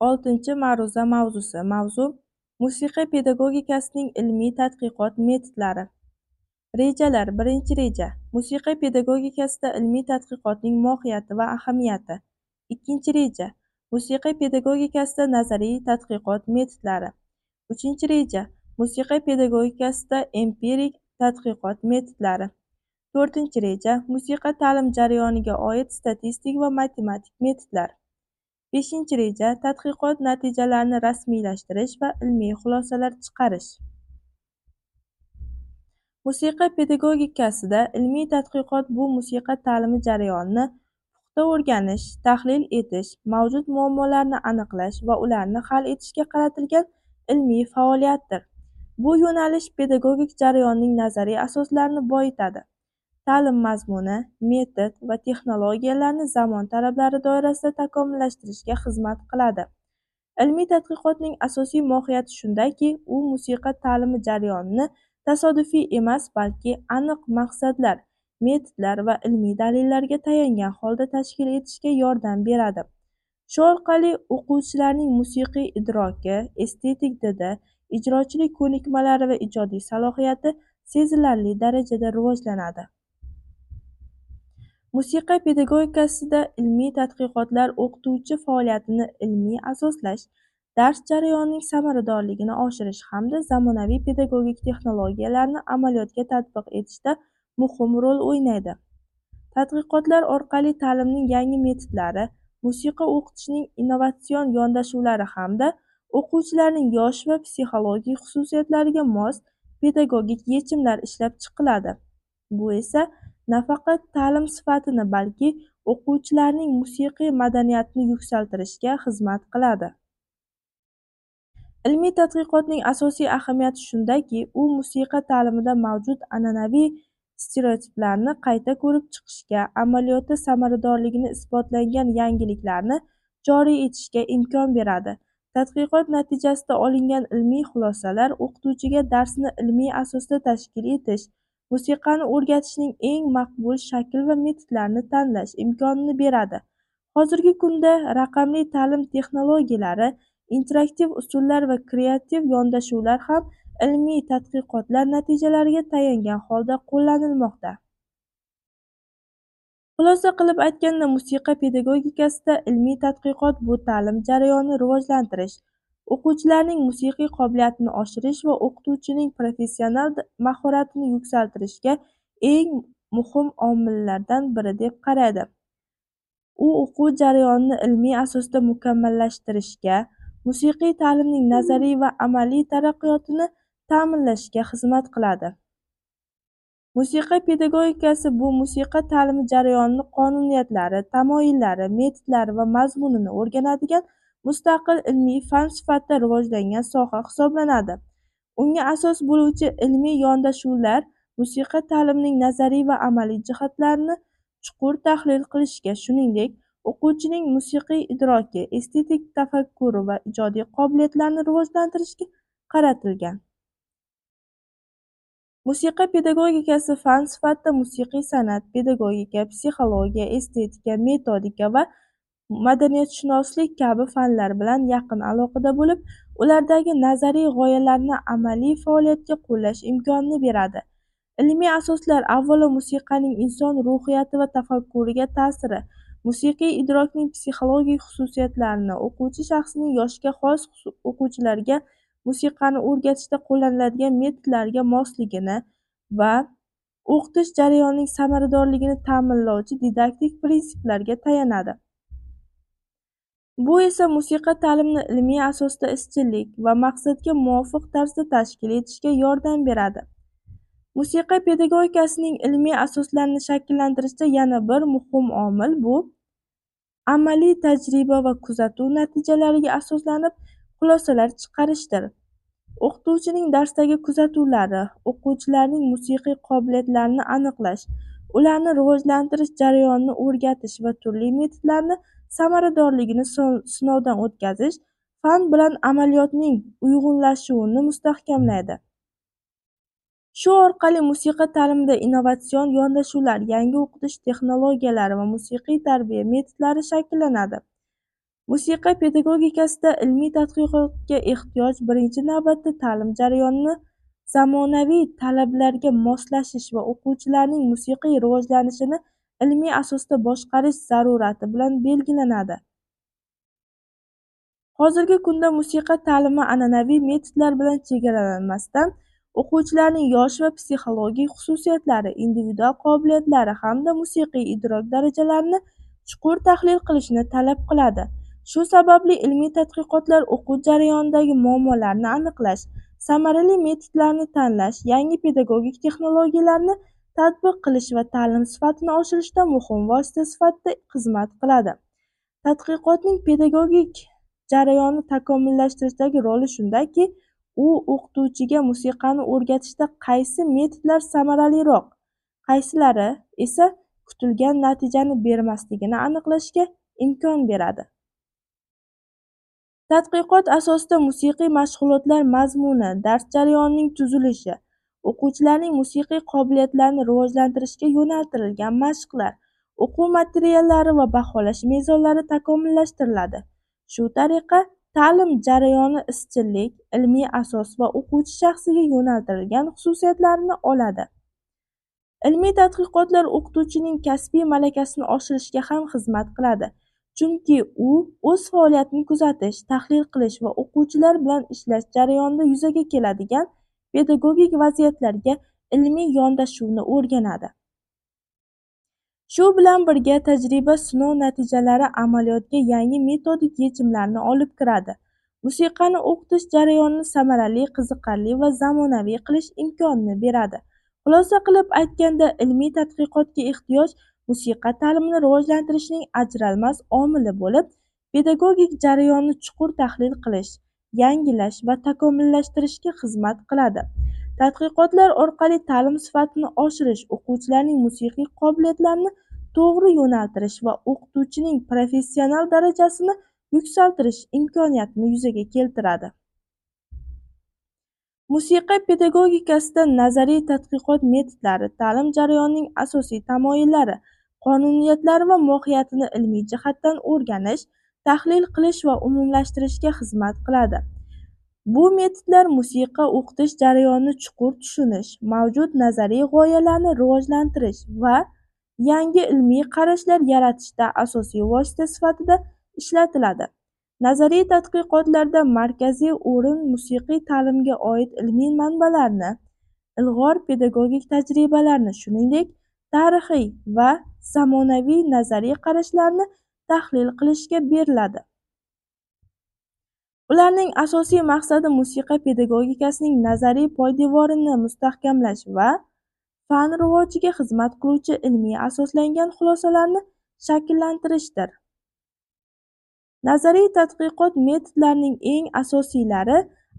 Oltinchi ma'ruza mavzusi. Mavzu: Musiqa pedagogikasining ilmiy-tadqiqot metodlari. Rejalar. Birinchi reja. Musiqa pedagogikasida ilmiy tadqiqotning mohiyati va ahamiyati. Ikkinchi reja. Musiqa pedagogikasida nazariy tadqiqot metodlari. Uchinchi reja. Musiqa pedagogikasida empirik tadqiqot metodlari. To'rtinchi reja. Musiqa ta'lim jarayoniga oid statistik va matematik metodlar. Beshinchi reja. Tadqiqot natijalarini rasmiylashtirish va ilmiy xulosalar chiqarish. Musiqa pedagogikasida ilmiy tadqiqot bu musiqa ta'limi jarayonini puxta o'rganish, tahlil etish, mavjud muammolarni aniqlash va ularni hal etishga qaratilgan ilmiy faoliyatdir. Bu yo'nalish pedagogik jarayonning nazariy asoslarini boyitadi, ta'lim mazmuni, metod va texnologiyalarni zamon talablari doirasida takomillashtirishga xizmat qiladi. Ilmiy tadqiqotning asosiy mohiyati shundaki, u musiqa ta'limi jarayonini tasodifiy emas, balki aniq maqsadlar, metodlar va ilmiy dalillarga tayangan holda tashkil etishga yordam beradi. Shu orqali o'quvchilarning musiqiy idroki, estetik didi, ijrochilik ko'nikmalari va ijodiy salohiyati sezilarli darajada rivojlanadi. Musiqa pedagogikasida ilmiy tadqiqotlar o'qituvchi faoliyatini ilmiy asoslash, dars jarayonining samaradorligini oshirish hamda zamonaviy pedagogik texnologiyalarni amaliyotga tatbiq etishda muhim rol o'ynaydi. Tadqiqotlar orqali ta'limning yangi metodlari, musiqa o'qitishning innovatsion yondashuvlari hamda o'quvchilarning yosh va psixologik xususiyatlariga mos pedagogik yechimlar ishlab chiqiladi. Bu esa nafaqat ta'lim sifatini, balki o'quvchilarning musiqiy madaniyatini yuksaltirishga xizmat qiladi. Ilmiy tadqiqotning asosiy ahamiyati shundaki, u musiqa ta'limida mavjud an'anaviy stereotiplarni qayta ko'rib chiqishga, amaliyotda samaradorligini isbotlangan yangiliklarni joriy etishga imkon beradi. Tadqiqot natijasida olingan ilmiy xulosalar o'qituvchiga darsni ilmiy asosda tashkil etish, musiqani o'rgatishning eng maqbul shakl va metodlarini tanlash imkonini beradi. Hozirgi kunda raqamli ta'lim texnologiyalari, interaktiv usullar va kreativ yondashuvlar ham ilmiy tadqiqotlar natijalariga tayangan holda qo'llanilmoqda. Xulosa qilib aytganda, musiqa pedagogikasida ilmiy tadqiqot bu ta'lim jarayonini rivojlantirish, o'quvchilarning musiqiy qobiliyatini oshirish va o'qituvchining professional mahoratini yuksaltirishga eng muhim omillardan biri deb qaraydi. U o'quv jarayonini ilmiy asosda mukammallashtirishga, musiqiy ta'limning nazariy va amaliy taraqqiyotini ta'minlashga xizmat qiladi. Musiqa pedagogikasi bu musiqa ta'limi jarayonini qonuniyatlari, tamoyillari, metodlari va mazmunini o'rganadigan mustaqil ilmiy fan sifatida rivojlangan soha hisoblanadi. Unga asos bo'luvchi ilmiy yondashuvlar musiqa ta'limining nazariy va amaliy jihatlarini chuqur tahlil qilishga, shuningdek, o'quvchining musiqiy idroki, estetik tafakkuri va ijodiy qobiliyatlarini rivojlantirishga qaratilgan. Musiqa pedagogikasi fan sifatida musiqiy san'at, pedagogika, psixologiya, estetika, metodika va madaniyatshunoslik kabi fanlar bilan yaqin aloqada bo'lib, ulardagi nazariy g'oyalarni amaliy faoliyatga qo'llash imkonini beradi. Ilmiy asoslar avvalo musiqaning inson ruhiyati va tafakkuriga ta'siri, musiqiy idrokning psixologik xususiyatlarini, o'quvchi shaxsining yoshga xos o'quvchilarga musiqani o'rgatishda qo'llaniladigan metodlarga mosligini va o'qitish jarayonining samaradorligini ta'minlovchi didaktik prinsiplarga tayanadi. Bu esa musiqa ta'limini ilmiy asosda izchillik va maqsadga muvofiq tarzda tashkil etishga yordam beradi. Musiqa pedagogikasining ilmiy asoslarini shakllantirishda yana bir muhim omil bu amaliy tajriba va kuzatuv natijalariga asoslanib xulosalar chiqarishdir. O'qituvchining darsdagi kuzatuvlari, o'quvchilarning musiqiy qobiliyatlarini aniqlash, ularni rivojlantirish jarayonini o'rgatish va turli metodlarni samaradorligini sinovdan o'tkazish fan bilan amaliyotning uyg'unlashuvini mustahkamlaydi. Shu orqali musiqa ta'limida innovatsion yondashuvlar, yangi o'qitish texnologiyalari va musiqiy tarbiya metodlari shakllanadi. musiqa pedagogikasida ilmiy tadqiqotga ehtiyoj birinchi navbatda ta'lim jarayonini zamonaviy talablarga moslashish va o'quvchilarning musiqiy rivojlanishini ilmiy asosda boshqarish zarurati bilan belgilanadi. Hozirgi kunda musiqa ta'limi an'anaviy metodlar bilan chegaralanmasdan o'quvchilarning yosh va psixologik xususiyatlari individual qobiliyatlari hamda musiqiy idrok darajalarini chuqur tahlil qilishni talab qiladi. Shu sababli ilmiy tadqiqotlar o'quv jarayonidagi muammolarni aniqlash samarali metodlarni tanlash yangi pedagogik texnologiyalarni tatbiq qilish va ta'lim sifatini oshirishda muhim vosita sifatida xizmat qiladi. Tadqiqotning pedagogik jarayonni takomillashtirishdagi roli shundaki u o'qituvchiga musiqani o'rgatishda qaysi metodlar samaraliroq qaysilari esa kutilgan natijani bermasligini aniqlashga imkon beradi. Tadqiqot asosida musiqiy mashg'ulotlar mazmuni, dars jarayonining tuzilishi, o'quvchilarning musiqiy qobiliyatlarini rivojlantirishga yo'naltirilgan mashqlar, o'quv materiallari va baholash mezonlari takomillashtiriladi. Shu tariqa, ta'lim jarayoni izchillik, ilmiy asos va o'quvchi shaxsiga yo'naltirilgan xususiyatlarni oladi. Ilmiy tadqiqotlar o'qituvchining kasbiy malakasini oshirishga ham xizmat qiladi. chunki u o'z faoliyatini kuzatish tahlil qilish va o'quvchilar bilan ishlash jarayonida yuzaga keladigan pedagogik vaziyatlarga ilmiy yondashuvni o'rganadi. Shu bilan birga tajriba sinov natijalari amaliyotga yangi metodik yechimlarni olib kiradi. Musiqani o'qitish jarayonini samarali qiziqarli va zamonaviy qilish imkonini beradi. Xulosa qilib aytganda ilmiy tadqiqotga ehtiyoj musiqa ta'limini rivojlantirishning ajralmas omili bo'lib pedagogik jarayonni chuqur tahlil qilish yangilash va takomillashtirishga xizmat qiladi. Tadqiqotlar orqali ta'lim sifatini oshirish o'quvchilarning musiqiy qobiliyatlarini to'g'ri yo'naltirish va o'qituvchining professional darajasini yuksaltirish imkoniyatini yuzaga keltiradi. Musiqa pedagogikasida nazariy tadqiqot metodlari ta'lim jarayonining asosiy tamoyillari qonuniyatlari va mohiyatini ilmiy jihatdan o'rganish tahlil qilish va umumlashtirishga xizmat qiladi. Bu metodlar musiqa o'qitish jarayonini chuqur tushunish mavjud nazariy g'oyalarni rivojlantirish va yangi ilmiy qarashlar yaratishda asosiy vosita sifatida ishlatiladi. Nazariy tadqiqotlarda markaziy o'rin musiqiy ta'limga oid ilmiy manbalarni ilg'or pedagogik tajribalarni shuningdek tarixiy va zamonaviy nazariy qarashlarni tahlil qilishga beriladi. Ularning asosiy maqsadi musiqa pedagogikasining nazariy poydevorini mustahkamlash va fan rivojiga xizmat qiluvchi ilmiy asoslangan xulosalarni shakllantirishdir. Nazariy tadqiqot metodlarining eng asosiylari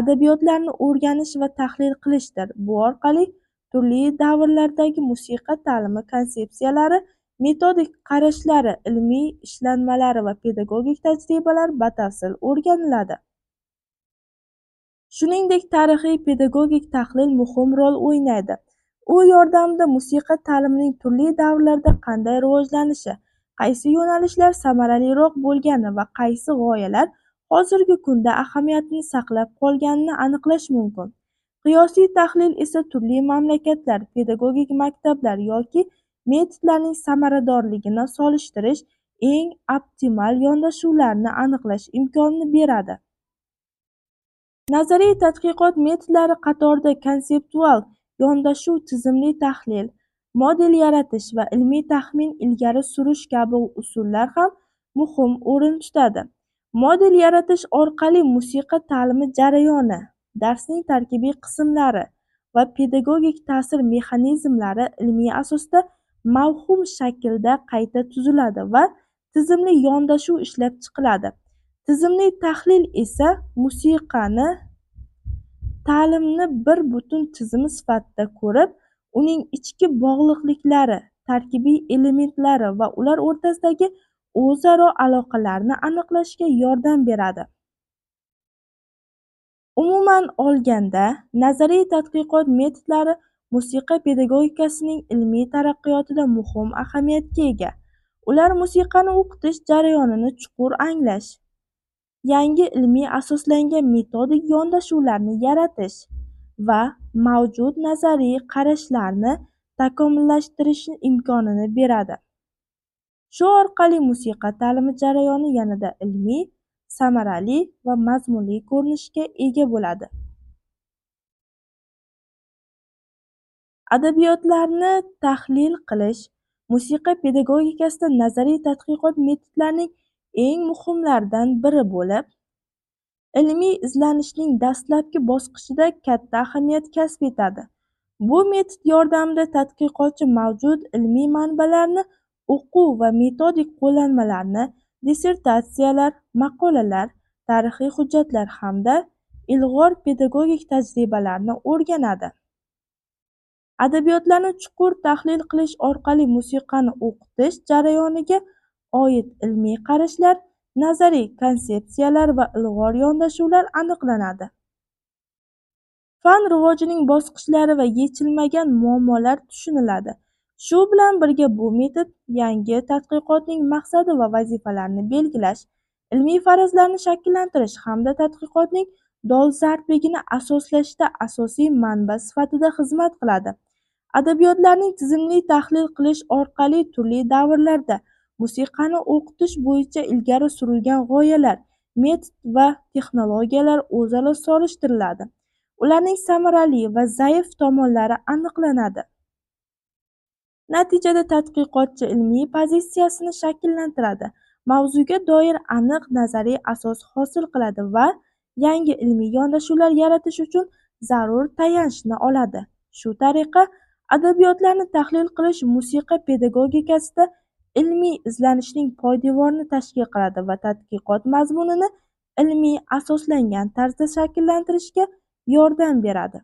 adabiyotlarni o'rganish va tahlil qilishdir. Bu orqali turli davrlardagi musiqa ta'limi konsepsiyalari metodik qarashlari ilmiy ishlanmalari va pedagogik tajribalar batafsil o'rganiladi. Shuningdek tarixiy pedagogik tahlil muhim rol o'ynaydi. U yordamida musiqa ta'limining turli davrlarda qanday rivojlanishi qaysi yo'nalishlar samaraliroq bo'lgani va qaysi g'oyalar hozirgi kunda ahamiyatini saqlab qolganini aniqlash mumkin. Qiyosiy tahlil esa turli mamlakatlar pedagogik maktablar yoki metodlarning samaradorligini solishtirish eng optimal yondashuvlarni aniqlash imkonini beradi. Nazariy tadqiqot metodlari qatorida konseptual yondashuv tizimli tahlil model yaratish va ilmiy taxmin ilgari surish kabi usullar ham muhim o'rin tutadi. Model yaratish orqali musiqa ta'limi jarayoni darsning tarkibiy qismlari va pedagogik ta'sir mexanizmlari ilmiy asosda mavhum shaklda qayta tuziladi va tizimli yondashuv ishlab chiqiladi. Tizimli tahlil esa musiqani ta'limni bir butun tizim sifatida ko'rib uning ichki bog'liqliklari tarkibiy elementlari va ular o'rtasidagi o'zaro aloqalarni aniqlashga yordam beradi. Umuman olganda, nazariy tadqiqot metodlari musiqa pedagogikasining ilmiy taraqqiyotida muhim ahamiyatga ega. Ular musiqani o'qitish jarayonini chuqur anglash yangi ilmiy asoslangan metodik yondashuvlarni yaratish va mavjud nazariy qarashlarni takomillashtirish imkonini beradi. Shu orqali musiqa ta'limi jarayoni yanada ilmiy, samarali va mazmunli ko'rinishga ega bo'ladi. Adabiyotlarni tahlil qilish musiqa pedagogikasida nazariy tadqiqot metodlarining eng muhimlaridan biri bo'lib, ilmiy izlanishning dastlabki bosqichida katta ahamiyat kasb etadi. Bu metod yordamida tadqiqotchi mavjud ilmiy manbalarni, o'quv va metodik qo'llanmalarni, dissertatsiyalar, maqolalar, tarixiy hujjatlar hamda ilg'or pedagogik tajribalarni o'rganadi. Adabiyotlarni chuqur tahlil qilish orqali musiqani o'qitish jarayoniga oid ilmiy qarashlar, nazariy konsepsiyalar va ilg'or yondashuvlar aniqlanadi. Fan rivojining bosqichlari va yechilmagan muammolar tushuniladi. Shu bilan birga bu metod yangi tadqiqotning maqsadi va vazifalarini belgilash, ilmiy farazlarni shakllantirish hamda tadqiqotning dolzarbligini asoslashda asosiy manba sifatida xizmat qiladi. Adabiyotlarning tizimli tahlil qilish orqali turli davrlarda musiqani o'qitish bo'yicha ilgari surilgan g'oyalar, metod va texnologiyalar o'zaro solishtiriladi. Ularning samarali va zaif tomonlari aniqlanadi. Natijada tadqiqotchi ilmiy pozitsiyasini shakllantiradi, mavzuga doir aniq nazariy asos hosil qiladi va yangi ilmiy yondashuvlar yaratish uchun zarur tayanchni oladi. Shu tariqa, adabiyotlarni tahlil qilish musiqa pedagogikasida ilmiy izlanishning poydevorini tashkil qiladi va tadqiqot mazmunini ilmiy asoslangan tarzda shakllantirishga yordam beradi.